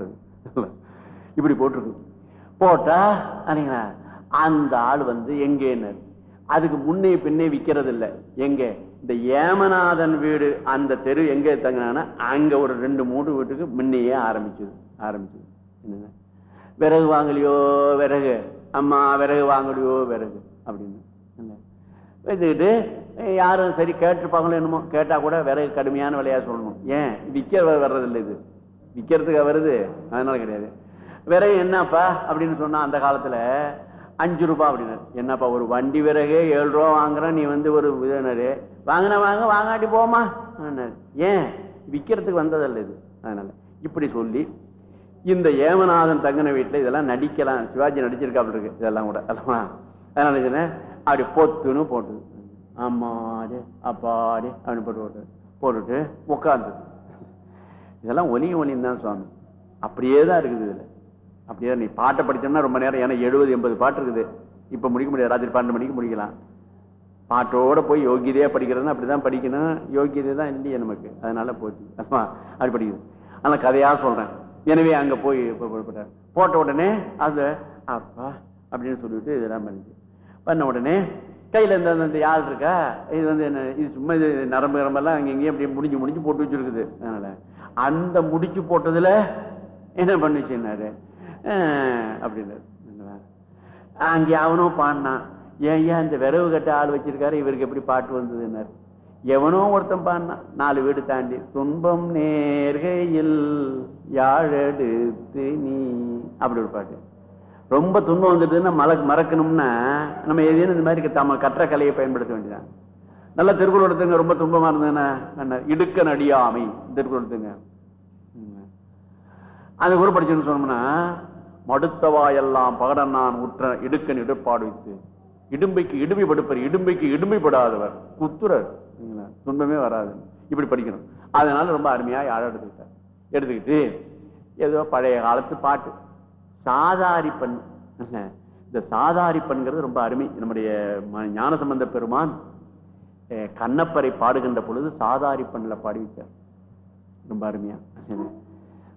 பண்றது இப்படி போட்டிருக்கு போட்டா அன்னைங்களா அந்த ஆள் வந்து எங்கேன்னு. அதுக்கு முன்னே பின்னே விக்கிறது இல்லை எங்க? இந்த ஏமநாதன் வீடு அந்த தெரு எங்க தங்கினா அங்க ஒரு ரெண்டு மூணு வீட்டுக்கு முன்னையே ஆரம்பிச்சது. ஆரம்பிச்சது. என்னங்க? விறகு வாங்கலையோ விறகு? அம்மா விறகு வாங்கலையோ விறகு. அப்படின்னு. வச்சுக்கிட்டு யாரும் சரி கேட்டிருப்பாங்களோ என்னமோ கேட்டா கூட விறகு கடுமையான விலையா சொல்லணும். ஏன்? விற்க வர்றதில்லை இது. விற்கிறதுக்கு வருது. அதனால கிடையாது. விறகு என்னப்பா? அப்படின்னு சொன்னா அந்த காலத்துல அஞ்சு ரூபாய் அப்படின்னு. என்னப்பா ஒரு வண்டி விறகு ஏழு ரூபா வாங்குறேன் நீ வந்து ஒரு இதனாரு வாங்கினா வாங்க வாங்காட்டி போமா ஏன்? விற்கிறதுக்கு வந்ததல்ல இது. அதனால. இப்படி சொல்லி இந்த ஏமநாதன் தங்கின வீட்டில் இதெல்லாம் நடிக்கலாம். சிவாஜி நடிச்சிருக்காப்புல இருக்கு இதெல்லாம் கூட. அல்லவா? அதனால சொன்னேன்? அப்படி பொத்துன்னு போட்டுது. அம்மாடு அப்பாடு அப்படின்னு போட்டு போட்டு போட்டுட்டு உட்காந்து இதெல்லாம் ஒலியும் ஒலியும் தான் சுவாமி. அப்படியே தான் இருக்குது இதில். அப்படியே நீ பாட்டை படித்தோம்னா ரொம்ப நேரம் ஏன்னா எழுபது எண்பது பாட்டு இருக்குது. இப்போ முடிக்க முடியாது ராத்திரி பன்னெண்டு மணிக்கு முடிக்கலாம். பாட்டோட போய் யோகியதையாக படிக்கிறதுனா அப்படி அப்படிதான் படிக்கணும். யோகியதை தான் இல்லையே நமக்கு. அதனால போச்சு. அப்படி படிக்குது. ஆனால் கதையாக சொல்கிறேன் எனவே அங்கே போய் போட்ட உடனே அது அப்பா அப்படின்னு சொல்லிட்டு இதெல்லாம் பண்ணிச்சு. பண்ண உடனே கையில் இந்த இந்த யாழ் இருக்கா? இது வந்து என்ன இது சும்மா இது நரம்பு நரம்பெல்லாம் அங்கே இங்கேயும் அப்படியே முடிஞ்சு முடிஞ்சு போட்டு வச்சிருக்குது. அதனால் அந்த முடிச்சு போட்டதுல என்ன பண்ணுச்சுன்னாரு? அப்படின்னாரு. அங்கே அவனும் பாடினான் ஏன் ஏன் இந்த விரவு கட்ட ஆள் வச்சிருக்காரு? இவருக்கு எப்படி பாட்டு வந்ததுன்னாரு. எவனோ ஒருத்தன் பாடினான் நாலு வீடு தாண்டி துன்பம் நேர்கையில் யாழெடுத்து நீ அப்படி ஒரு பாட்டு. ரொம்ப துன்பம் வந்துட்டுன்னா மலக் மறக்கணும்னா நம்ம எதையும் இந்த மாதிரி தம்ம கற்ற கலையை பயன்படுத்த வேண்டியதான் நல்ல திருக்குறள் எடுத்துங்க ரொம்ப துன்பமா இருந்ததுன்னா என்ன? இடுக்க நடியாமை திருக்குறள் எடுத்துங்க. ம். அந்த குரு படிச்சுன்னு சொன்னோம்னா மடுத்தவாயெல்லாம் பகடன்னான் உற்ற இடுக்கன் இடுப்பாடு வைத்து இடும்பைக்கு இடுமை படுப்பர் இடும்பைக்கு இடுமைப்படாதவர். குத்துறர். துன்பமே வராது. இப்படி படிக்கணும். அதனால ரொம்ப அருமையாக யாழ எடுத்துக்கிட்டார். எடுத்துக்கிட்டு ஏதோ பழைய காலத்து பாட்டு. சாதாரி பண் இந்த சாதாரி பண்கிறது ரொம்ப அருமை. நம்முடைய ம- ஞானசம்பந்த பெருமான் கண்ணப்பரை பாடுகின்ற பொழுது சாதாரி பண்ணல பாடி வச்சார். ரொம்ப அருமையா.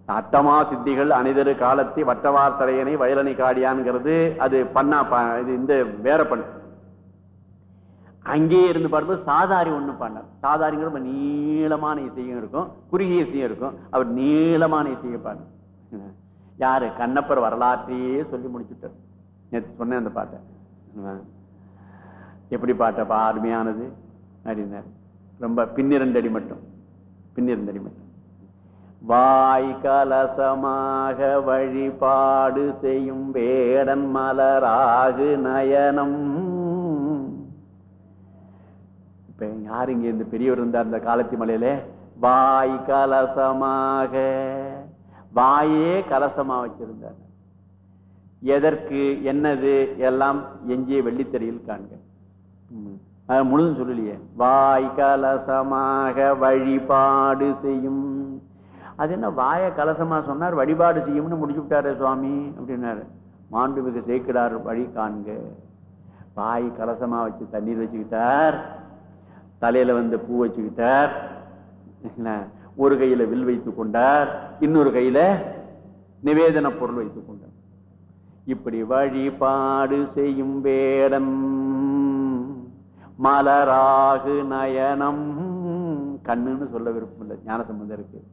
அட்டமா சித்திகள் அனிதரு காலத்தை வட்டவார் தரையனை வயலனை காடியான்ங்கிறது அது பண்ணா ப- இது இந்த வேற பண் அங்கேயே இருந்து பாடும்போது சாதாரி ஒன்று பாடினார். சாதாரிங்கிற ரொம்ப நீளமான இசையும் இருக்கும். குறுகிய இசையும் இருக்கும். அவர் நீளமான இசையை பாடினார். யாரு? கண்ணப்பர் வரலாற்றையே சொல்லி முடிச்சுட்டார். நேற்று சொன்னேன் அந்த பாட்டை. எப்படி பாட்டப்பா அருமையானது. அப்படின்னாரு. ரொம்ப பின்னிரண்டடி மட்டும். பின்னிரண்டடி மட்டும். வாய் கலசமாக வழிபாடு செய்யும் வேடன் மலராகு நயனம். இப்ப யாரு இங்க இந்த பெரியவர் இருந்தார் இந்த காலத்தி மலையில? வாய் கலசமாக. வாயே கலசமா வச்சிருந்தார். எதற்கு என்னது எல்லாம் எஞ்சிய வெள்ளித்திரையில் காண்கள் அது முழுதும் சொல்லலையே. வாய் கலசமாக வழிபாடு செய்யும். அது என்ன வாய கலசமா சொன்னார் வழிபாடு செய்யும்னு முடிச்சு விட்டாரு சுவாமி அப்படின்னாரு. மாண்புமிகு சேர்க்கிறார் வழி காண்க. வாய் கலசமா வச்சு தண்ணீர் வச்சுக்கிட்டார். தலையில வந்து பூ வச்சுக்கிட்டார். என்ன, ஒரு கையில வில் வைத்துக் கொண்டார். இன்னொரு கையில நிவேதன பொருள் வைத்துக் கொண்டார். இப்படி வழிபாடு செய்யும் வேடம் மலராகு நயனம். கண்ணுன்னு சொல்ல விருப்பம் இல்லை ஞானசம்பந்தம் இருக்கு.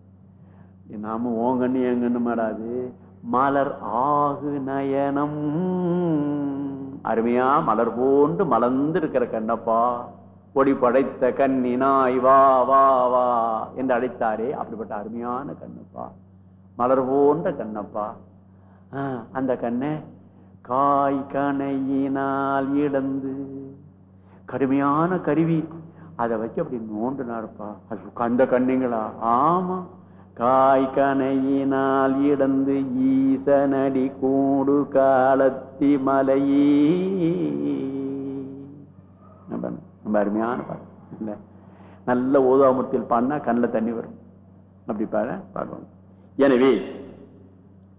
நாம ஓங்கண்ணு கண்ணு மாடாது மலர் ஆகு நயனம். அருமையா மலர் போன்று மலர்ந்து இருக்கிற கண்ணப்பா. பொடி படைத்த கண்ணினாய் வா வா வா என்று அழைத்தாரே அப்படிப்பட்ட அருமையான கண்ணப்பா. மலர் போன்ற கண்ணப்பா. ஆ, அந்த கண்ணை காய் கணையினால் இழந்து கடுமையான கருவி. அதை வச்சு அப்படி நோண்டுனாருப்பா. அது கண்ட கண்ணுங்களா? ஆமா. காய் கனையினால் இடந்து ஈசனடி கூடு காலத்தி மலையே. ரொம்ப அருமையான பாட்டு. இல்லை நல்ல ஓதாமூர்த்தியில் பாடினா கண்ணில் தண்ணி வரும். அப்படி பாட பாடுவாங்க. எனவே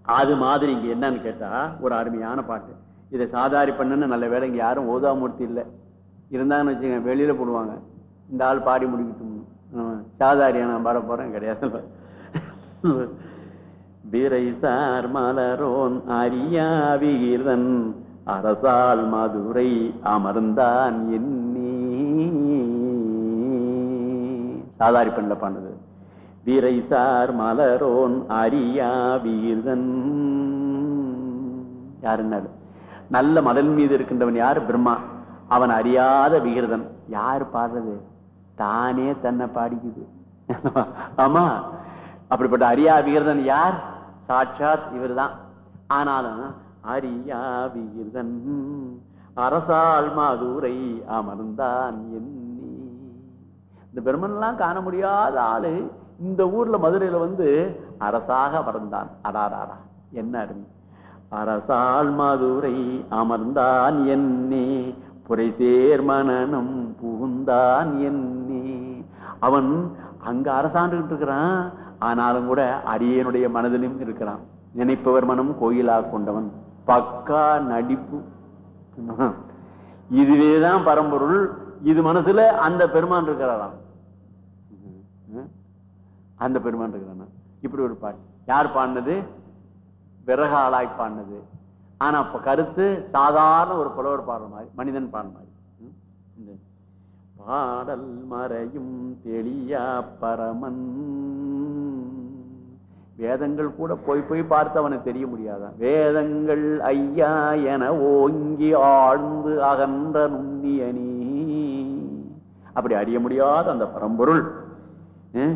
அது மாதிரி இங்க என்னன்னு கேட்டா ஒரு அருமையான பாட்டு. இதை சாதாரி பண்ணுன்னு நல்ல வேலை இங்க யாரும் ஓதாமூர்த்தி இல்லை. இருந்தாங்கன்னு வச்சுக்கோங்க வெளியில போடுவாங்க. இந்த ஆள் பாடி முடிக்கட்டும். சாதாரியா நான் பாட போறேன் கிடையாது. விரைசார் மலரோன் அரியாவிகிர்தன் அரசால் மதுரை அமர்ந்தான் எண்ணி சாதாரி பண்ணல பண்ணது விரைசார் மலரோன் அரியாவிகிர்தன். யாருன்னாரு நல்ல மதல் மீது இருக்கின்றவன் யார்? பிரம்மா. அவன் அறியாத விகிருதன். யார் பாடுறது? தானே தன்னை பாடிக்குது. ஆமா அப்படிப்பட்ட அரியா விகிருதன் யார்? சாட்சாத் இவர்தான். ஆனாலும் அரியா விகிருதன் அரசால் மாதூரை அமர்ந்தான் எண்ணி. இந்த பெருமன் காண முடியாத ஆளு இந்த ஊர்ல மதுரையில வந்து அரசாக வளர்ந்தான் அடாராடா என்ன அருமை. அரசால் மதுரை அமர்ந்தான் என்னே புரைசேர் மனனம் புகுந்தான் என்னே. அவன் அங்க அரசாண்டுகிட்டு இருக்கிறான். ஆனாலும் கூட அரியனுடைய மனதிலும் இருக்கிறான். நினைப்பவர் மனம் கோயிலா கொண்டவன். பக்கா நடிப்பு. இதுவேதான் பரம்பொருள். இது மனசுல அந்த பெருமான் இருக்கிறாராம். அந்த பெருமான் இருக்கிறான். இப்படி ஒரு பாட்டு. யார் பாடினது? விறகாலாய் பாடினது. ஆனா இப்ப கருத்து சாதாரண ஒரு புலவர் பாடுற மாதிரி மனிதன் பாடுற மாதிரி. ம்? இந்த பாடல் மறையும் தெளியா பரமன். வேதங்கள் கூட போய் போய் பார்த்து அவனுக்கு தெரிய முடியாதான் வேதங்கள் ஐயா என ஓங்கி ஆழ்ந்து அகன்ற நுண்ணியனி. அப்படி அறிய முடியாத அந்த பரம்பொருள். ம்?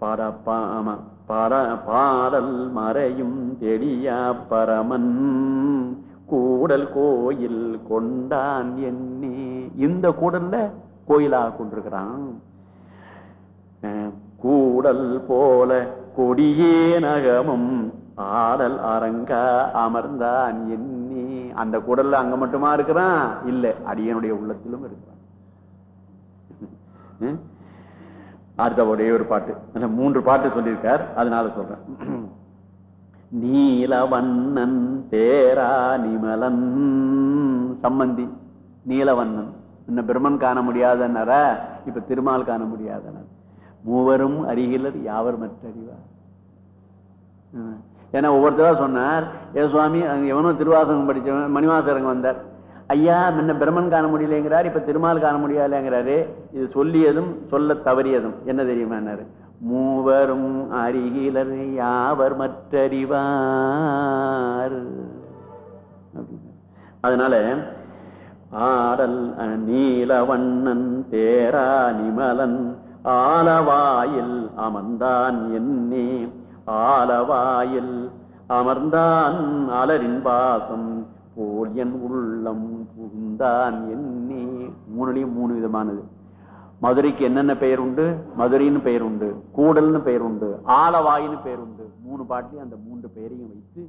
பாடப்பா ஆமா பாட பாடல் மறையும் தெளியா பரமன். கூடல் கோயில் கொண்டான் என்னே இந்த கூடல்ல கோயிலாக கொண்டிருக்கிறான். கூடல் போல கொடியே நகமும் ஆடல் அரங்க அமர்ந்தான் என்னே அந்த கூடல்ல அங்க மட்டுமா இருக்கிறான்? இல்ல அடியனுடைய உள்ளத்திலும் இருக்கிறான். அடுத்த ஒரே ஒரு பாட்டு மூன்று பாட்டு சொல்லியிருக்கார். அதனால சொல்றேன். நீலவண்ணன் தேரா நிமலன் சம்பந்தி. நீலவண்ணன். இன்னும் பிரம்மன் காண முடியாதனர? இப்ப திருமால் காண முடியாதனர். மூவரும் அருகிலர் யாவர் மற்ற அறிவார் ஏன்னா ஒவ்வொருத்தரா சொன்னார் ஏ சுவாமி எவனும் எவனோ திருவாசகம் படிச்சவன் மணிவாசகரங்க வந்தார். ஐயா முன்ன பிரம்மன் காண முடியலங்கிறார் இப்ப திருமால் காண முடியலங்கிறாரு இது சொல்லியதும் சொல்ல தவறியதும். என்ன தெரியுமா மூவரும் அருகிலர் யாவர் மற்றறிவார். அதனால ஆடல் நீல நீலவண்ணன் தேரா நிமலன் ஆலவாயில் அமர்ந்தான் என்னே. ஆலவாயில் அமர்ந்தான் அலரின் பாசம் போல் என் உள்ளம் புகுந்தான் என்னே. மூணுலையும் மூணு விதமானது. மதுரைக்கு என்னென்ன பெயர் உண்டு? மதுரைன்னு பெயர் உண்டு கூடல்னு பெயர் உண்டு ஆலவாயின்னு பெயர் உண்டு. மூணு பாட்டிலையும் அந்த மூன்று பெயரையும் வைத்து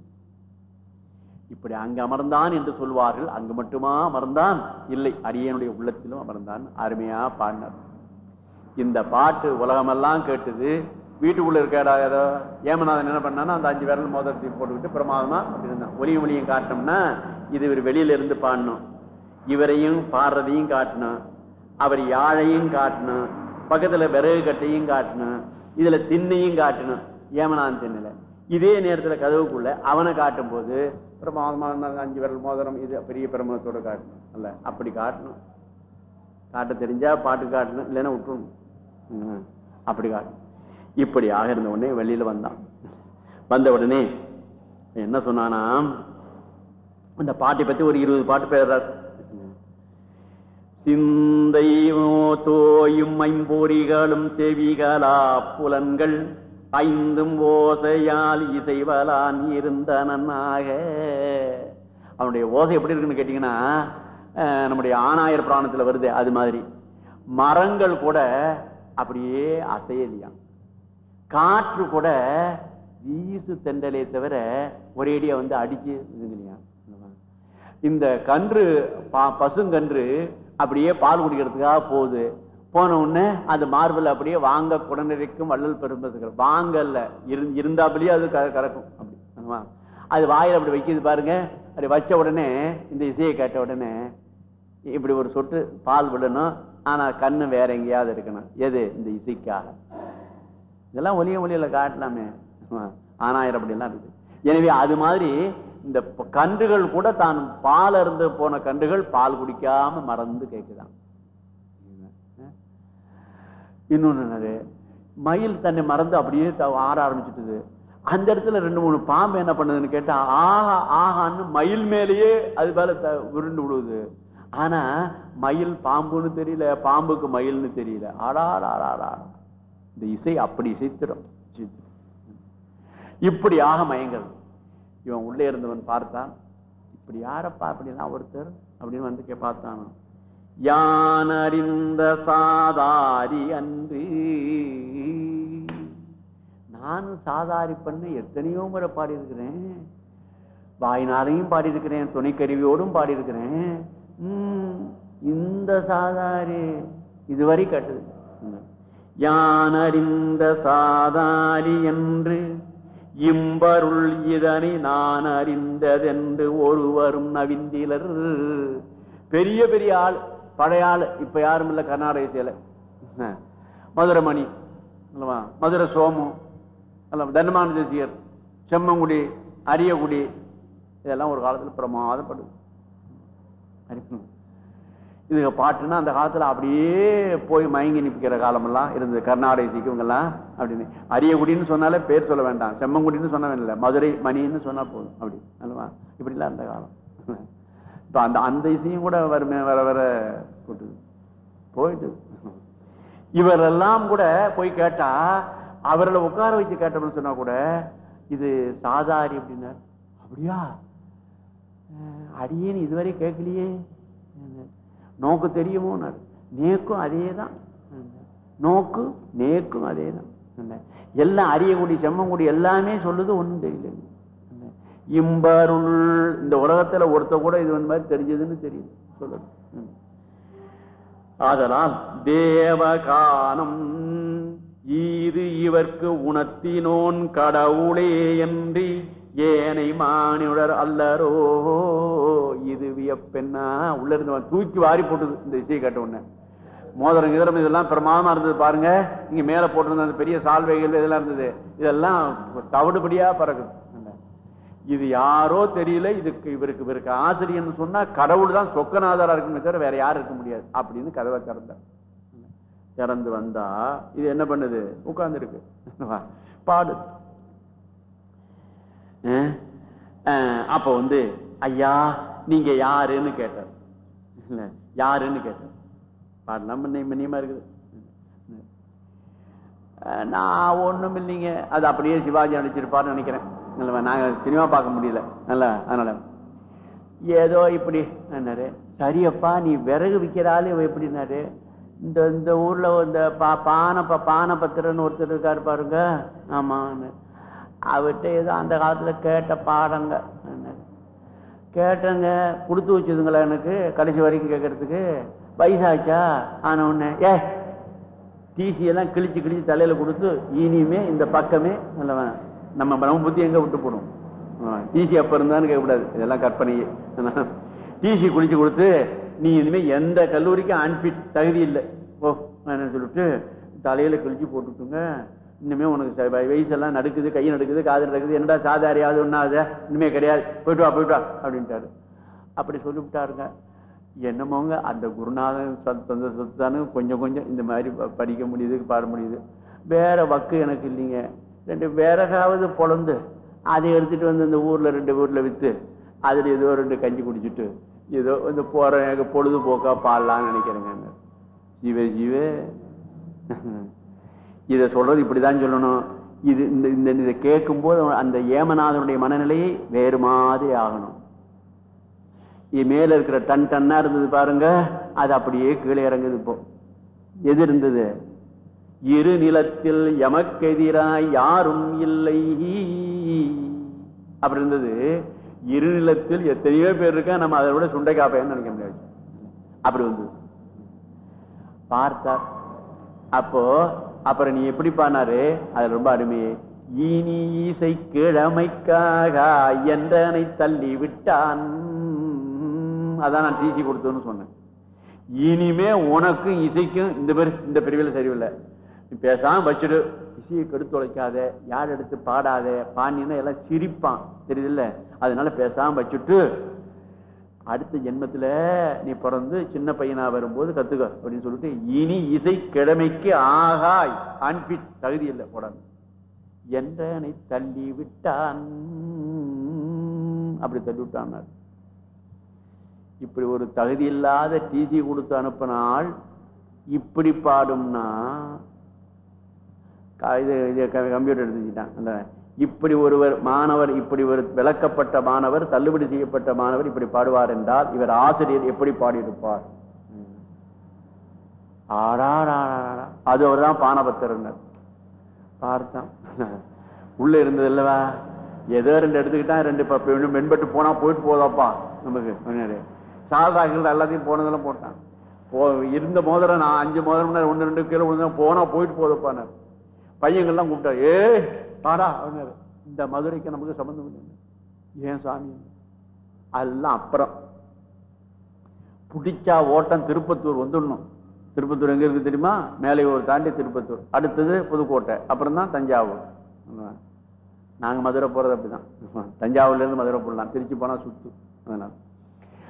இப்படி அங்கு அமர்ந்தான் என்று சொல்வார்கள். அங்கு மட்டுமா அமர்ந்தான்? இல்லை அரியனுடைய உள்ளத்திலும் அமர்ந்தான். அருமையா பாடினார். இந்த பாட்டு உலகமெல்லாம் கேட்டது. வீட்டுக்குள்ள இருக்காடா ஏதோ? ஏமநாதன் என்ன பண்ணானா அந்த அஞ்சு விரல் மோதிரத்தையும் போட்டுக்கிட்டு பிரமாதமா அப்படி இருந்தான் ஒலியும் ஒளியும் காட்டினோம்னா இது இவர் வெளியில இருந்து பாடணும். இவரையும் பாடுறதையும் காட்டணும். அவர் யாழையும் காட்டணும். பக்கத்துல விறகு கட்டையும் காட்டணும். இதுல திண்ணையும் காட்டணும். ஏமனான் திண்ணில இதே நேரத்துல கதவுக்குள்ள அவனை காட்டும் போது பிரமாதமா அஞ்சு விரல் மோதிரம் இது பெரிய பிரமணத்தோட காட்டணும். அல்ல அப்படி காட்டணும். காட்ட தெரிஞ்சா பாட்டு காட்டணும் இல்லைன்னா விட்டுணும் ம், அப்படி காட்டணும். இப்படி ஆக இருந்த உடனே வெளியில வந்தான். வந்த உடனே என்ன சொன்னானா அந்த பாட்டை பத்தி ஒரு இருபது பாட்டு பேர்றார் சிந்தை தோயும் ஐம்பொறிகளும் செவிகளா புலன்கள் ஐந்தும் ஓசையால் இசைவலான் இருந்தனாக அவனுடைய ஓசை எப்படி இருக்குன்னு கேட்டீங்கன்னா நம்முடைய ஆணாயர் புராணத்துல வருது அது மாதிரி. மரங்கள் கூட அப்படியே அசையலியாம். காற்று கூட வீசு தெண்டலே தவிர ஒரேடியா வந்து அடிச்சு இதுங்களையா இந்த கன்று பசுங்கன்று அப்படியே பால் குடிக்கிறதுக்காக போகுது. போன உடனே அந்த மார்பிள் அப்படியே வாங்க குடநிறைக்கும் வள்ளல் பெரும்பதுகள் வாங்கல்ல. இரு- அது க- கறக்கும். அப்படி ஆமா. அது வாயில் அப்படி வைக்கிது பாருங்க. அப்படி வச்ச உடனே இந்த இசையை கேட்ட உடனே இப்படி ஒரு சொட்டு பால் விடணும். ஆனால் கண்ணு வேற எங்கேயாவது இருக்கணும். எது? இந்த இசைக்காக. இதெல்லாம் ஒலிய ஒளியில் காட்டலாமே. ஆனாயிரம் அப்படிலாம் இருக்குது எனவே அது மாதிரி இந்த கன்றுகள் கூட தான் பால் அருந்து போன கன்றுகள் பால் குடிக்காம மறந்து கேட்குதான் இன்னொன்று என்னது? மயில் தன்னை மறந்து அப்படியே த- ஆரம்பிச்சுட்டுது. அந்த இடத்துல ரெண்டு மூணு பாம்பு என்ன பண்ணுதுன்னு கேட்டா ஆஹா ஆஹான்னு மயில் மேலேயே அது மேல த- உருண்டு விடுவது ஆனா மயில் பாம்புன்னு தெரியல பாம்புக்கு மயில்னு தெரியல. ஆடாடாடாடா. இந்த இசை அப்படி இசைத்திரும் இப்படியாக மயங்கிறது. இவன் உள்ளே இருந்தவன் பார்த்தான். இப்படி யாரப்பா அப்படிலாம் ஒருத்தர்? அப்படின்னு வந்து கே- பார்த்தான்? யான் அறிந்த சாதாரி அன்று நானும் சாதாரி பண்ண எத்தனையோ முறை பாடியிருக்கிறேன். வாயினாலையும் பாடியிருக்கிறேன் துணைக்கருவியோடும் பாடியிருக்கிறேன். இந்த சாதாரி இதுவரை கட்டுது யான் அறிந்த சாதாரி என்று இம்பருள் இதனை நான் அறிந்ததென்று ஒருவரும் நவிந்திலர். பெரிய பெரிய ஆள் பழைய ஆள் இப்ப யாரும் இல்லை கர்நாடக சேல மதுரமணி அல்லவா? மதுரை சோமு அல்ல தன்மான தேசியர் செம்மங்குடி அரியகுடி இதெல்லாம் ஒரு காலத்தில் பிரமாதப்படுது. அரிப்பு. பாட்டுன்னா அந்த காலத்தில் அப்படியே போய் மயங்கி நிற்கிற காலமெல்லாம் இருந்தது. கர்நாடக சீக்கிரங்கள்லாம் அப்படின்னு. அரியகுடின்னு சொன்னாலே பேர் சொல்ல வேண்டாம். செம்மங்குடின்னு சொன்ன வேண்டிய மதுரை மணின்னு சொன்னால் போதும். அப்படி. அல்லவா? இப்படிலாம் அந்த காலம். இப்போ அந்த அந்த இசையும் கூட வருமே வர வர போட்டுது. போயிட்டு. இவரெல்லாம் கூட போய் கேட்டா அவர்களை உட்கார வச்சு கேட்டோம்னு சொன்னா கூட இது சாதாரி அப்படின்னார். அப்படியா? அடியேன்னு இதுவரை கேட்கலையே. நோக்கு தெரியுமோ நேக்கும் அதே தான் நோக்கு நேக்கும் அதே தான் எல்லாம் அரியக்குடி செம்மங்குடி எல்லாமே சொல்லுது ஒன்றும் தெரியல. இம்பருள் இந்த உலகத்துல ஒருத்த கூட இது வந்து மாதிரி தெரிஞ்சதுன்னு தெரியுது. சொல்லுது ம். தேவகானம் ஈது இவர்க்கு உணர்த்தினோன் கடவுளே என்று ஏனை மானியுடர் அல்லரோ? இது வியப்பென்னா உள்ள இருந்தவன் தூக்கி வாரி போட்டுது இந்த இசையை கேட்ட உடனே. மோதிரம் கிதரம் இதெல்லாம் பிரமாதமா இருந்தது பாருங்க. இங்க மேல போட்டிருந்த அந்த பெரிய சால்வைகள் இதெல்லாம் இருந்தது. இதெல்லாம் தவிடுபடியா பறக்குது. இது யாரோ தெரியல இதுக்கு இவருக்கு இவருக்கு ஆசிரியர்னு சொன்னா கடவுள் தான் சொக்கநாதரா இருக்குன்னு தவிர வேற யாரும் இருக்க முடியாது அப்படின்னு கதவை திறந்தார். திறந்து வந்தா இது என்ன பண்ணுது? உட்கார்ந்து இருக்கு பாடு. அப்ப வந்து ஐயா நீங்க யாருன்னு கேட்டார். இல்ல யாருன்னு கேட்டார். பாடலாம் மன்னியமா இருக்குது. நான் ஒண்ணும் இல்லைங்க. அது அப்படியே சிவாஜி அழைச்சிருப்பாருன்னு நினைக்கிறேன். இல்லவா, நாங்க சினிமா பார்க்க முடியல. நல்லா அதனால. ஏதோ இப்படி என்னாரு சரியப்பா நீ விறகு விற்கிற இவ இவன் எப்படின்னாரு இந்த இந்த ஊர்ல இந்த பா பானை ப- பானை பத்திரன்னு ஒருத்தர் இருக்காரு பாருங்க. ஆமாம் அவர்கிட்ட ஏதோ அந்த காலத்தில் கேட்ட பாடங்க. கேட்டங்க கேட்டேங்க கொடுத்து வச்சுதுங்களா எனக்கு கடைசி வரைக்கும் கேட்கறதுக்கு வயசாச்சா? ஆன உடனே ஏ டிசியெல்லாம் கிழிச்சு கிழிச்சு தலையில் கொடுத்து இனியுமே இந்த பக்கமே நல்லவன் நம்ம நம்ம புத்தி எங்கே விட்டு போடும்? டிசி அப்போ இருந்தான்னு கேட்கக்கூடாது இதெல்லாம் கற்பனையே. டிசி குளிச்சு கொடுத்து நீ இனிமே எந்த கல்லூரிக்கும் அன்பிட் தகுதி இல்லை. ஓ என்ன சொல்லிட்டு தலையில் கிழிச்சு போட்டுட்டுங்க. இனிமே உனக்கு வயசெல்லாம் நடக்குது கை நடக்குது காது நடக்குது. என்னடா சாதாரியாவது ஒண்ணாத இனிமே கிடையாது. போயிட்டு வா போயிட்டு வா அப்படின்ட்டாரு. அப்படி சொல்லிவிட்டாருங்க. என்னமோங்க அந்த குருநாதன் சொந்த சொத்தானு கொஞ்சம் கொஞ்சம் இந்த மாதிரி படிக்க முடியுது பாட முடியுது. வேற வக்கு எனக்கு இல்லைங்க. ரெண்டு வேறகாவது பொழந்து அதை எடுத்துட்டு வந்து இந்த ஊரில் ரெண்டு ஊரில் விற்று அதில் ஏதோ ரெண்டு கஞ்சி குடிச்சிட்டு ஏதோ இந்த போகிற எனக்கு பொழுதுபோக்காக பாடலான்னு நினைக்கிறேங்க. ஜீவே ஜீவே இதை சொல்றது இப்படிதான் சொல்லணும். இது இந்த இந்த இதை கேட்கும் போது அந்த ஏமநாதனுடைய மனநிலையை வேறு மாதிரி ஆகணும். இது மேல இருக்கிற டன் டன்னா இருந்தது பாருங்க அது அப்படியே கீழே இறங்குது இப்போ. எது இருந்தது? இரு நிலத்தில் எமக்கெதிராய் யாரும் இல்லை. அப்படி இருந்தது. இரு நிலத்தில் எத்தனையோ பேர் இருக்கா நம்ம அதை விட சுண்டை சுண்டைக்காப்பைன்னு நினைக்க முடியாது. அப்படி வந்தது. பார்த்தார். அப்போ அப்புறம் நீ எப்படி பானாரு? அது ரொம்ப அருமையே இனி இசை கிழமைக்காக என்றனை தள்ளி விட்டான். அதான் நான் டிசி கொடுத்தோன்னு சொன்னேன். இனிமே உனக்கும் இசைக்கும் இந்த பேர் இந்த பிரிவில் சரியில்லை. நீ பேசாம வச்சுடு இசையை கெடுத்து உழைக்காத யார் எடுத்து பாடாத? பாண்டினா எல்லாம் சிரிப்பான். தெரியுதுல்ல? அதனால பேசாம வச்சுட்டு அடுத்த ஜென்மத்தில் நீ பிறந்து சின்ன பையனா வரும்போது கத்துக்க அப்படின்னு சொல்லிட்டு இனி இசை கிழமைக்கு ஆகாய். அன்பிட் தகுதி இல்லை போடாது என்றனை தள்ளி விட்டான். அப்படி தள்ளி விட்டான் இப்படி ஒரு தகுதி இல்லாத டிசி கொடுத்து அனுப்பினால் இப்படி பாடும்னா இது இது கம்ப்யூட்டர் எடுத்துக்கிட்டான். அந்த இப்படி ஒருவர் மாணவர் இப்படி ஒரு விளக்கப்பட்ட மாணவர் தள்ளுபடி செய்யப்பட்ட மாணவர் இப்படி பாடுவார் என்றால் இவர் ஆசிரியர் எப்படி பாடியிருப்பார்? அது அவர் தான் பானபத்திரனர். பார்த்தான். உள்ள இருந்தது இல்லவா ஏதோ ரெண்டு எடுத்துக்கிட்டா ரெண்டு மென்பட்டு போனா போயிட்டு போதாப்பா நமக்கு முன்னாடி. எல்லாத்தையும் போனதெல்லாம் போட்டான். போ இருந்த மோதிரம் நான் அஞ்சு மோதிரம் ஒன்று ரெண்டு கீழே போனா போயிட்டு போதப்பானார் பையங்கள்லாம் கூப்பிட்டா ஏ பாடா அப்படின்னாரு இந்த மதுரைக்கு நமக்கு சம்பந்தம் இல்லை ஏன் சாமி? அதெல்லாம் அப்புறம். பிடிச்சா ஓட்டம் திருப்பத்தூர் வந்துடணும். திருப்பத்தூர் எங்க இருக்கு தெரியுமா? மேலே ஒரு தாண்டி திருப்பத்தூர். அடுத்தது புதுக்கோட்டை. அப்புறம் தான் தஞ்சாவூர். நாங்கள் மதுரை போறது அப்படிதான். தஞ்சாவூர்லேருந்து மதுரை போடலாம். திருச்சி போனால் சுத்து. அதனால.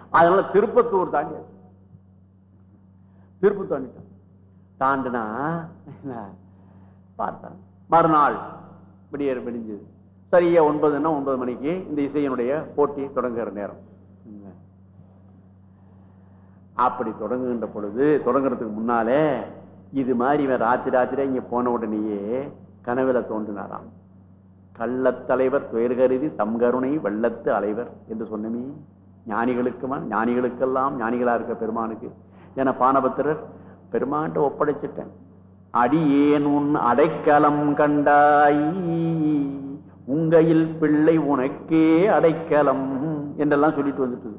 அதனால திருப்பத்தூர் தாண்டி. திருப்பத்தூர் தாண்டிட்டான் தாண்டுனா என்ன, பார்த்தான். மறுநாள். விடியற் விடிஞ்சது சரியா ஒன்பதுன்னா ஒன்பது மணிக்கு இந்த இசையினுடைய போட்டி தொடங்குகிற நேரம். அப்படி தொடங்குகின்ற பொழுது தொடங்குறதுக்கு முன்னாலே இது மாதிரி இவன் ராத்திரி ராத்திரியா இங்க போன உடனேயே கனவுல தோன்றினாராம். கள்ளத்தலைவர் துயர் கருதி தம் கருணை வெள்ளத்து அலைவர் என்று சொன்னமே. ஞானிகளுக்குமா? ஞானிகளுக்கெல்லாம் ஞானிகளா இருக்க பெருமானுக்கு. என பானபத்திரர் பெருமான்ட்ட ஒப்படைச்சிட்டேன். அடியேன் உன் அடைக்கலம் கண்டாய். உங்கையில் பிள்ளை உனக்கே அடைக்கலம் என்றெல்லாம் சொல்லிட்டு வந்துட்டு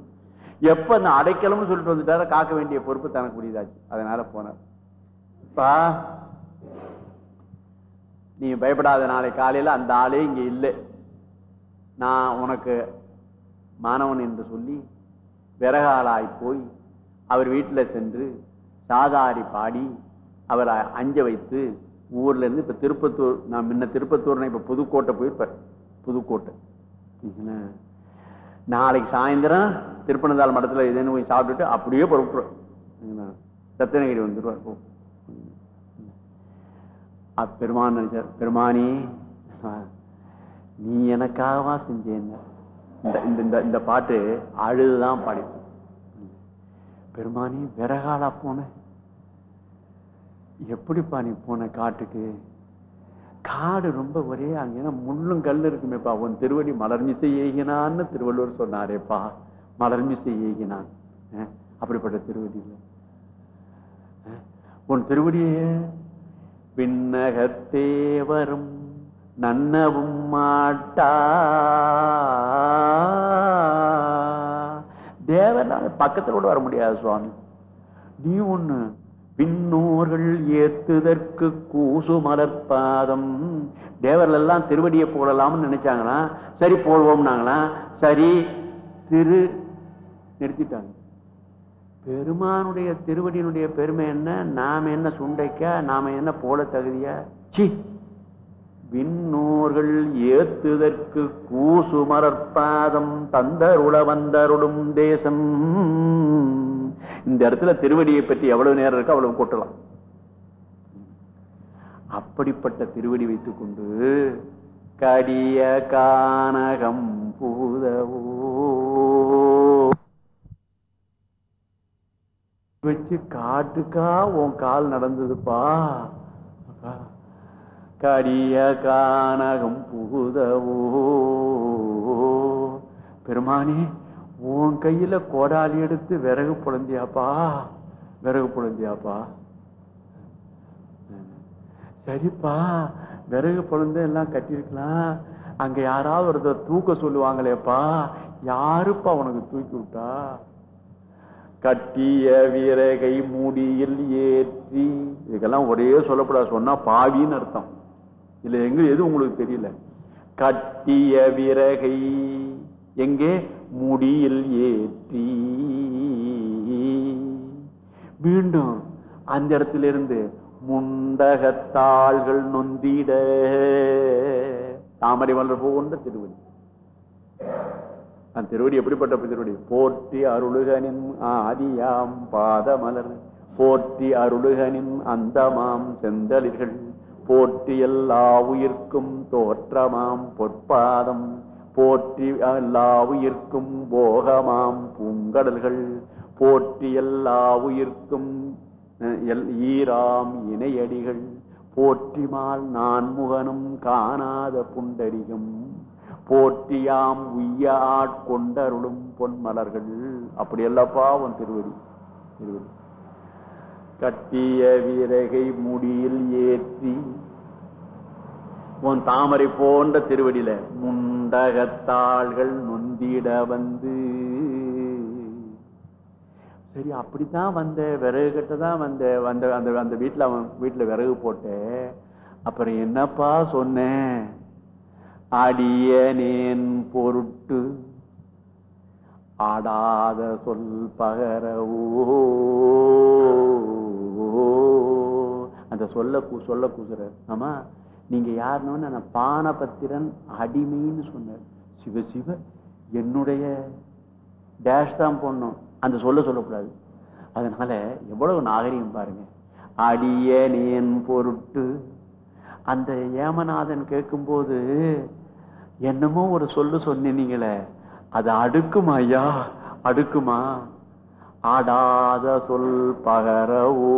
எப்ப அந்த அடைக்கலம்னு சொல்லிட்டு வந்துட்டார காக்க வேண்டிய பொறுப்பு தனக்கு புரியுதாச்சு அதனால போனார். பா நீ பயப்படாத நாளை காலையில அந்த ஆளே இங்க இல்லை. நான் உனக்கு மாணவன் என்று சொல்லி விறகாலாய் போய் அவர் வீட்டில் சென்று சாதாரி பாடி அவரை அஞ்ச வைத்து ஊர்ல இருந்து இப்ப திருப்பத்தூர் நான் முன்ன திருப்பத்தூர்னா இப்ப புதுக்கோட்டை போயிருப்பேன் புதுக்கோட்டை. நாளைக்கு சாயந்தரம் திருப்பனந்தாள் மடத்தில் இதுன்னு போய் சாப்பிட்டுட்டு அப்படியே புறப்பட்டுருவோம் ரத்தனகிரி வந்துடுவார் போ. பெருமான் நினைச்சார் பெருமானி நீ எனக்காகவா செஞ்சேன். இந்த இந்த- இந்த இந்த பாட்டு அழுதுதான் பாடி பெருமானி விறகாலா போனேன் எப்படிப்பா நீ போன காட்டுக்கு? காடு ரொம்ப ஒரே அங்கே முள்ளும் கல் இருக்குமேப்பா. உன் திருவடி மலர்மிசை ஏகினான்னு திருவள்ளுவர் சொன்னாரேப்பா. மலர்மிசை ஏகினான். அப்படிப்பட்ட திருவடி உன் திருவடியே விண்ணகத்தே வரும் நன்னவும் மாட்டா. தேவனால பக்கத்தில் கூட வர முடியாது சுவாமி. நீ ஒன்று பின்னோர்கள் ஏத்துதற்கு கூசு மலர்பாதம் தேவர்கள் எல்லாம் திருவடியை போடலாம்னு நினைச்சாங்களா சரி போடுவோம்னாங்களா சரி திரு நிறுத்திட்டாங்க. பெருமானுடைய திருவடியினுடைய பெருமை என்ன? நாம என்ன சுண்டைக்கா? நாம என்ன போல தகுதியா? சி. விண்ணோர்கள் ஏத்துதற்கு கூசு மலர்பாதம் தந்தருள வந்தருளும் தேசம். இந்த இடத்துல திருவடியை பற்றி எவ்வளவு நேரம் இருக்கு அவ்வளவு கூட்டலாம். அப்படிப்பட்ட திருவடி வைத்துக் கொண்டு கடிய கானகம் பூதவோ. வச்சு காட்டுக்கா உன் கால் நடந்ததுப்பா. கடிய கானகம் புகுதவோ பெருமானி உன் கையில கோடாலி எடுத்து விறகு புலந்தியாப்பா? விறகு புலந்தியாப்பா? சரிப்பா விறகு புலந்து எல்லாம் கட்டியிருக்கலாம். அங்க யாராவது ஒருத்தர் தூக்க சொல்லுவாங்களேப்பா யாருப்பா உனக்கு தூக்கி விட்டா? கட்டிய விறகை மூடியில் ஏற்றி இதுக்கெல்லாம் ஒரே சொல்லப்படாது சொன்னா பாவின்னு அர்த்தம். இல்ல எங்க எது உங்களுக்கு தெரியல? கட்டிய விறகை எங்கே? முடியில் ஏற்றி. மீண்டும் அந்த இடத்திலிருந்து முண்டகத்தாள்கள் நொந்திட. தாமரை மலர் போன்ற திருவடி. அந்த திருவடி எப்படிப்பட்ட திருவடி? போற்றி அருளுகனின் ஆதியாம் பாதமலர். போற்றி அருளுகனின் அந்தமாம் செந்தலிர்கள் போற்றி எல்லா உயிர்க்கும் தோற்றமாம் பொற்பாதம். போற்றி எல்லா உயிர்க்கும் போகமாம் பூங்கடல்கள். போற்றி எல்லா உயிர்க்கும் எல்- ஈராம் இணையடிகள். போற்றிமால் நான் முகனும் காணாத புண்டரிகம் போற்றியாம் உய்ய ஆட்கொண்டருளும் பொன்மலர்கள். அப்படி அல்லப்பா உன் திருவடி. திருவடி. கட்டிய விறகை முடியில் ஏற்றி உன் தாமரை போன்ற திருவடியில முண்டகத்தாள்கள் நொந்திட வந்து. சரி அப்படித்தான் வந்த விறகு கிட்ட தான் வந்த வந்த அந்த அந்த வீட்டுல அவன் வீட்டுல விறகு போட்ட. அப்புறம் என்னப்பா சொன்னேன் அடியனேன் பொருட்டு ஆடாத சொல் பகரவோ அந்த சொல்ல கூ- சொல்ல கூசுற. ஆமா. நீங்க யாருன்னு நான் பானபத்திரன் அடிமைன்னு சொன்னார் சிவ சிவ என்னுடைய டேஷ் தான் போடணும். அந்த சொல்ல சொல்லக்கூடாது. அதனால எவ்வளவு நாகரிகம் பாருங்க. அடியனேன் பொருட்டு. அந்த ஏமநாதன் கேட்கும்போது என்னமோ ஒரு சொல்லு சொன்னீங்களே அது அடுக்குமா ஐயா? அடுக்குமா? ஆடாத சொல் பகரவோ.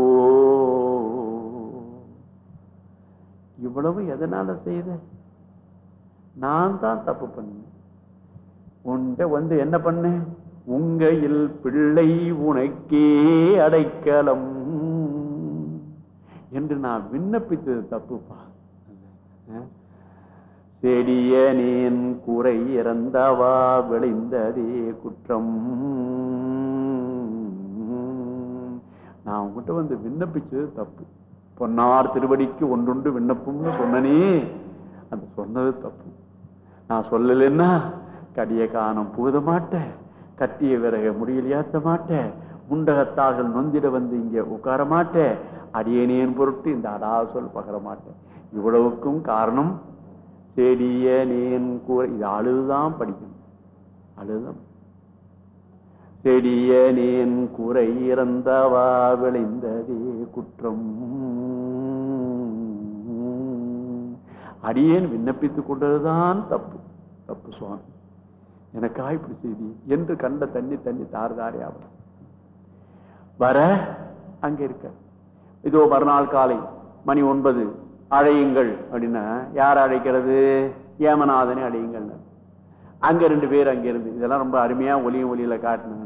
இவ்வளவு எதனால செய்த நான் தான் தப்பு பண்ணேன். உன்ட வந்து என்ன பண்ண உங்கையில் பிள்ளை உனக்கே அடைக்கலம். என்று நான் விண்ணப்பித்தது தப்புப்பா அஹ். செடியனேன் குறை இறந்தவா விளைந்ததே குற்றம். நான் உங்ககிட்ட வந்து விண்ணப்பிச்சது தப்பு. பொன்னார் திருவடிக்கு ஒன்றுண்டு விண்ணப்பம்னு சொன்னனே. அந்த சொன்னது தப்பு. நான் சொல்லலைன்னா கடிய காணம் புகுத மாட்டேன் கட்டிய விறக முடியல் ஏத்த மாட்டேன் முண்டகத்தார்கள் நொந்திட வந்து இங்கே உட்கார மாட்டேன் அடியேனேன் பொருட்டு இந்த அடா சொல் பகர மாட்டேன் இவ்வளவுக்கும் காரணம் செடிய நேன் கூற இது அழுதுதான் படிக்கணும். அழுதுதான் செடிய நேன் குறை இறந்தவா விளைந்ததே குற்றம். அடியேன் விண்ணப்பித்துக் கொண்டதுதான் தப்பு. தப்பு சுவாமி. எனக்கா இப்படி செய்தி. என்று கண்ட தண்ணி தண்ணி தார் ஆகும் வர அங்க இருக்க. இதோ மறுநாள் காலை மணி ஒன்பது. அழையுங்கள் அப்படின்னா யார் அழைக்கிறது? ஏமநாதனை அழையுங்கள் அங்க ரெண்டு பேர் அங்க இருந்து. இதெல்லாம் ரொம்ப அருமையா ஒலியும் ஒலியில காட்டினாங்க.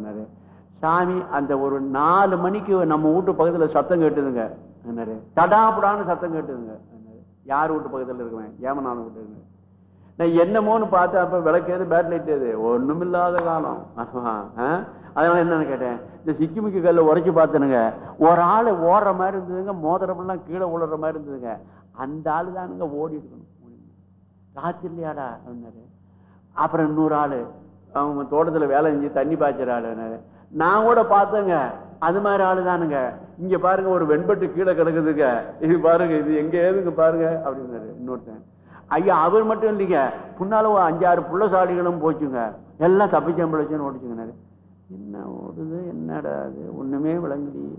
சாமி அந்த ஒரு நாலு மணிக்கு நம்ம வீட்டு பக்கத்தில் சத்தம் கேட்டுதுங்க. என்னாரு தடாபுடான்னு சத்தம் கேட்டுதுங்க. யார் வீட்டு பக்கத்தில் இருக்குவேன்? ஏமநாதன் வீட்டு நான் என்னமோன்னு பார்த்தேன் அப்போ விளக்கேது பேட் லைட் எது ஒன்றும் இல்லாத காலம் ஆ? அதனால என்னன்னு கேட்டேன். இந்த சிக்கிமிக்கு கல்ல உரைச்சி பார்த்தனுங்க. ஒரு ஆள் ஓடுற மாதிரி இருந்ததுங்க. மோதிரமெல்லாம் கீழே விழுற மாதிரி இருந்ததுங்க. அந்த ஆள் தானுங்க ஓடி இருக்கணும். ராத்திரி இல்லையாடா அப்படின்னாரு அப்புறம் இன்னொரு ஆள் அவங்க தோட்டத்தில் வேலை செஞ்சு தண்ணி பாய்ச்சிற ஆளுனாரு நான் கூட பார்த்தேங்க. அது மாதிரி ஆளு தானுங்க இங்க பாருங்க ஒரு வெண்பட்டு கீழே கிடக்குதுங்க. இது பாருங்க இது எங்க ஏதுங்க பாருங்க அப்படின்னாரு இன்னொருத்தன். ஐயா அவர் மட்டும் இல்லைங்க. புன்னால அஞ்சாறு புள்ளசாலிகளும் போச்சுங்க. எல்லாம் தப்பிச்சம்பிளச்சுன்னு ஓடிச்சுங்கனாரு என்ன ஓடுது என்னடா அது ஒண்ணுமே விளங்கலையே.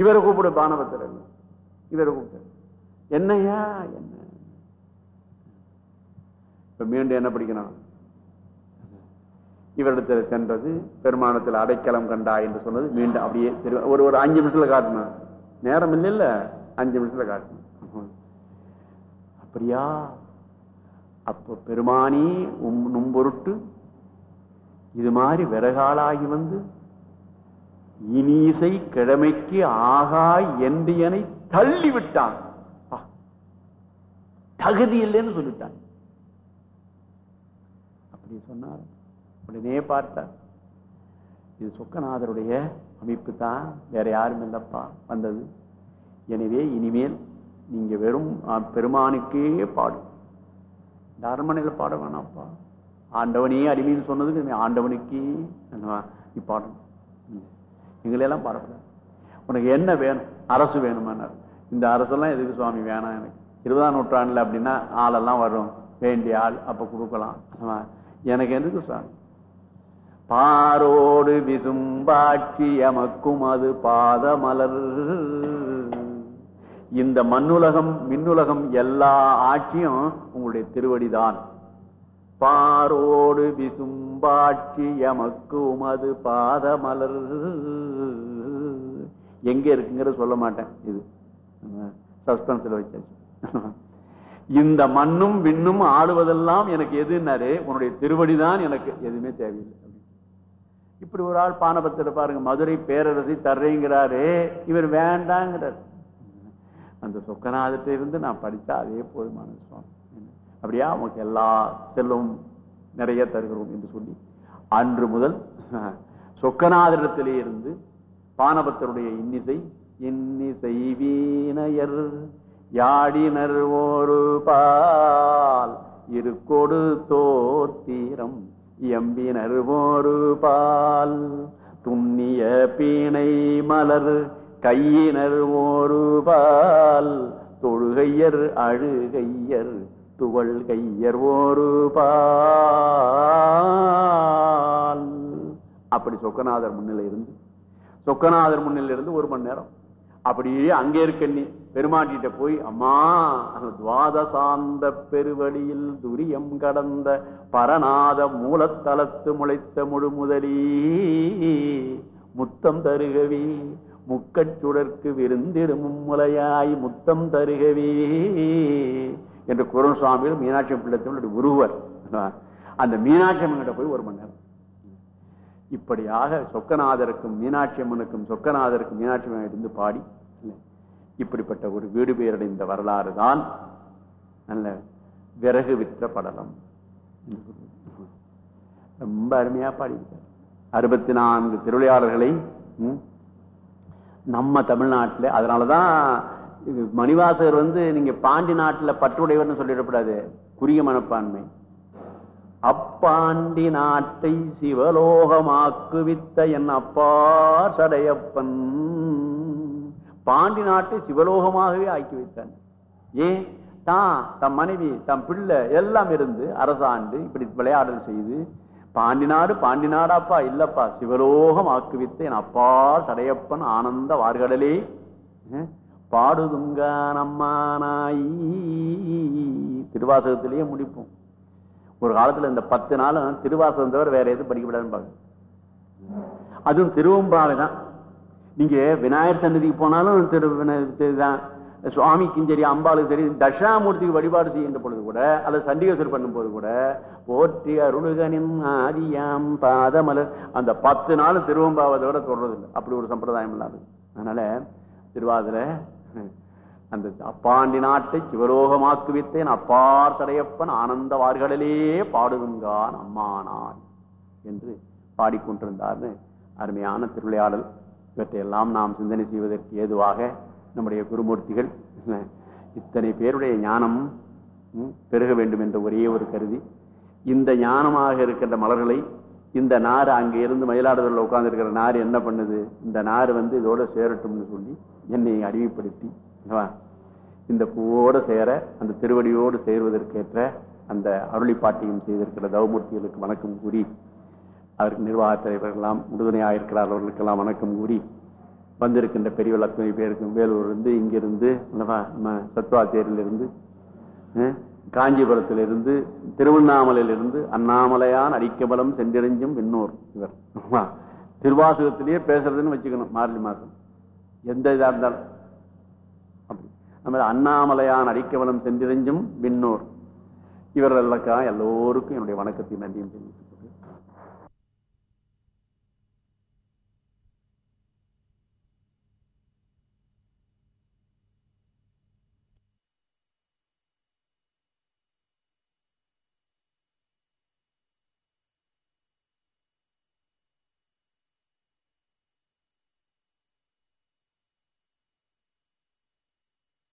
இவரை கூப்பிடு பானபத்திரன். இவரை கூப்பிட்டு என்னையா என்ன? இப்ப மீண்டும் என்ன படிக்கணும்? இவரிடத்தில் சென்றது பெருமானத்தில் அடைக்கலம் கண்டா என்று சொன்னது மீண்டும் அப்படியே ஒரு ஒரு அஞ்சு நிமிஷத்தில் காட்டணும் நேரம் இல்லை இல்ல அஞ்சு நிமிஷத்தில் காட்டணும் அப்படியா? அப்ப பெருமானி உம் நும்பொருட்டு இது மாதிரி விறகாலாகி வந்து இனிசை கிழமைக்கு ஆகாய் என்றியனை தள்ளி விட்டான் தகுதி இல்லைன்னு சொல்லிட்டான். அப்படி சொன்னார். உடனே பார்த்தார். இது சொக்கநாதருடைய அமைப்பு தான் வேற யாரும் இல்லப்பா வந்தது. எனவே இனிமேல் நீங்க வெறும் பெருமானுக்கே பாடும் தர்மனில் பாட வேணாம்ப்பா. ஆண்டவனே அடிமைன்னு சொன்னதுக்கு நீ ஆண்டவனுக்கே நீ பாடணும் எங்களெல்லாம் பாடக்கூடாது. உனக்கு என்ன வேணும்? அரசு வேணுமானார். இந்த அரசெல்லாம் எதுக்கு சுவாமி வேணாம் எனக்கு. இருபதாம் நூற்றாண்டில் அப்படின்னா ஆளெல்லாம் வரும். வேண்டிய ஆள் அப்போ கொடுக்கலாம். எனக்கு எதுக்கு சுவாமி? பாரோடு விசும்பாட்சி எமக்கும் அது பாதமலர். இந்த மண்ணுலகம் மின்னுலகம் எல்லா ஆட்சியும் உங்களுடைய திருவடிதான். பாரோடு விசும்பாட்சி எமக்கும் அது பாதமலர். எங்க இருக்குங்கிற சொல்ல மாட்டேன் இது. சஸ்பென்ஸ்ல வச்சாச்சு. இந்த மண்ணும் விண்ணும் ஆடுவதெல்லாம் எனக்கு எதுன்னாரு? உன்னுடைய திருவடிதான் எனக்கு எதுவுமே தேவையில்லை. இப்படி ஒரு ஆள் பானபத்தில் பாருங்க மதுரை பேரரசி தர்றேங்கிறாரு. இவர் வேண்டாங்கிறார். அந்த சொக்கநாதத்தை இருந்து நான் படித்தா அதே போதுமான சுவாமி. அப்படியா? உனக்கு எல்லா செல்லும் நிறைய தருகிறோம் என்று சொல்லி. அன்று முதல் சொக்கநாதரிடத்திலே இருந்து பானபத்தருடைய இன்னிசை இன்னிசை வீணையர் யாடினர் ஒரு பால் இருக்கொடு தோத்தி எம்பினர் ஒரு பால் துண்ணிய பீனை மலர் கையினர் ஒரு பால் தொழுகையர் அழுகையர் துவள் கையர் ஒரு பால். அப்படி சொக்கநாதர் முன்னில இருந்து சொக்கநாதர் முன்னில இருந்து ஒரு மணி நேரம். அப்படியே அங்கே இருக்க நீ பெருமாட்டிட்ட போய் அம்மா அந்த துவாதசாந்த பெருவழியில் துரியம் கடந்த பரநாத மூலத்தலத்து முளைத்த முழு முதலி முத்தம் தருகவி முக்கச்சுடற்கு விருந்திடும் முலையாய் முத்தம் தருகவே என்று குரல் சுவாமியில் மீனாட்சி பிள்ளத்தில் ஒருவர் அந்த மீனாட்சி அம்மன்கிட்ட போய் ஒரு மணி நேரம். இப்படியாக சொக்கநாதருக்கும் மீனாட்சி அம்மனுக்கும் சொக்கநாதருக்கும் மீனாட்சி அம்மன் இருந்து பாடி இப்படிப்பட்ட ஒரு வீடு பெயரடைந்த வரலாறு தான் நல்ல விறகு விற்ற படலம் ரொம்ப அருமையா பாடிவிட்டார் அறுபத்தி நான்கு திருவிளையாளர்களை நம்ம தமிழ்நாட்டில் அதனாலதான் இது மணிவாசகர் வந்து நீங்க பாண்டி நாட்டில் பற்றுடையவர்னு சொல்லிடக்கூடாது குறுகிய மனப்பான்மை. அப்பாண்டி நாட்டை சிவலோகமாக்குவித்த என் அப்பா சடையப்பன். பாண்டி நாட்டை சிவலோகமாகவே ஆக்கி வைத்தான். ஏன்? தான் தம் மனைவி தம் பிள்ளை எல்லாம் இருந்து அரசாண்டு இப்படி விளையாடல் செய்து பாண்டி நாடு பாண்டி நாடாப்பா இல்லப்பா சிவலோகம் ஆக்குவித்த என் அப்பா சடையப்பன் ஆனந்த வார்கடலே. பாடுதுங்க நம்மானாயி திருவாசகத்திலேயே முடிப்போம். ஒரு காலத்துல இந்த பத்து நாளும் திருவாசகம் தவிர வேற எதுவும் படிக்கப்படாதுன்னு பாருங்க. அதுவும் திருவம்பாவை தான் நீங்க விநாயகர் சன்னதிக்கு போனாலும் திரு விநாய- இதுதான் சுவாமிக்கும் சரி அம்பாளுக்கும் சரி தட்சிணாமூர்த்திக்கு வழிபாடு செய்கின்ற பொழுது கூட அல்லது சண்டிகேஸ்வர் பண்ணும்போது கூட போற்றி அருணுகனின் ஆதியாம் பாதமலர். அந்த பத்து நாள் திருவம்பாவதோட தொடர்றதில்லை. அப்படி ஒரு சம்பிரதாயம் இல்லாது அதனால திருவாதிர அந்த அப்பாண்டி நாட்டை சிவலோகமாக்குவித்தேன். அப்பார் தடையப்பன் ஆனந்த வார்களிலே பாடுதுங்கான் அம்மானான் என்று பாடிக்கொண்டிருந்தார்னு அருமையான திருவிளையாடல். இவற்றையெல்லாம் நாம் சிந்தனை செய்வதற்கு ஏதுவாக நம்முடைய குருமூர்த்திகள் இத்தனை பேருடைய ஞானமும் பெருக வேண்டும் என்ற ஒரே ஒரு கருதி இந்த ஞானமாக இருக்கின்ற மலர்களை இந்த நார் அங்கே இருந்து மயிலாடுதுறையில் உட்கார்ந்து இருக்கிற நார் என்ன பண்ணுது? இந்த நார் வந்து இதோட சேரட்டும்னு சொல்லி என்னை அறிவுப்படுத்தி இந்த பூவோடு சேர அந்த திருவடியோடு சேர்வதற்கேற்ற அந்த அருளிப்பாட்டியும் செய்திருக்கிற தவமூர்த்திகளுக்கு வணக்கம் கூறி அதற்கு நிர்வாக தலைவர்களெல்லாம் உறுதுணையாக இருக்கிறார். அவர்களுக்கெல்லாம் வணக்கம் கூறி வந்திருக்கின்ற பெரியவர்கள் அத்தனை பேருக்கும் வேலூர்லேருந்து இங்கிருந்து அல்லவா நம்ம சத்வாச்சேரியிலிருந்து காஞ்சிபுரத்திலிருந்து திருவண்ணாமலையிலிருந்து அண்ணாமலையான் அடிக்கபலம் சென்றெறிஞ்சும் விண்ணோர் இவர். ஆமா. திருவாசகத்திலேயே பேசுறதுன்னு வச்சுக்கணும் மார்கழி மாதம் எந்த இதாக இருந்தாலும். அப்படி. நம்ம அண்ணாமலையான் அடிக்கவனம் சென்றெறிஞ்சும் விண்ணோர். இவர்களுக்கா எல்லோருக்கும் என்னுடைய வணக்கத்தையும் நன்றியும் தெரிவித்து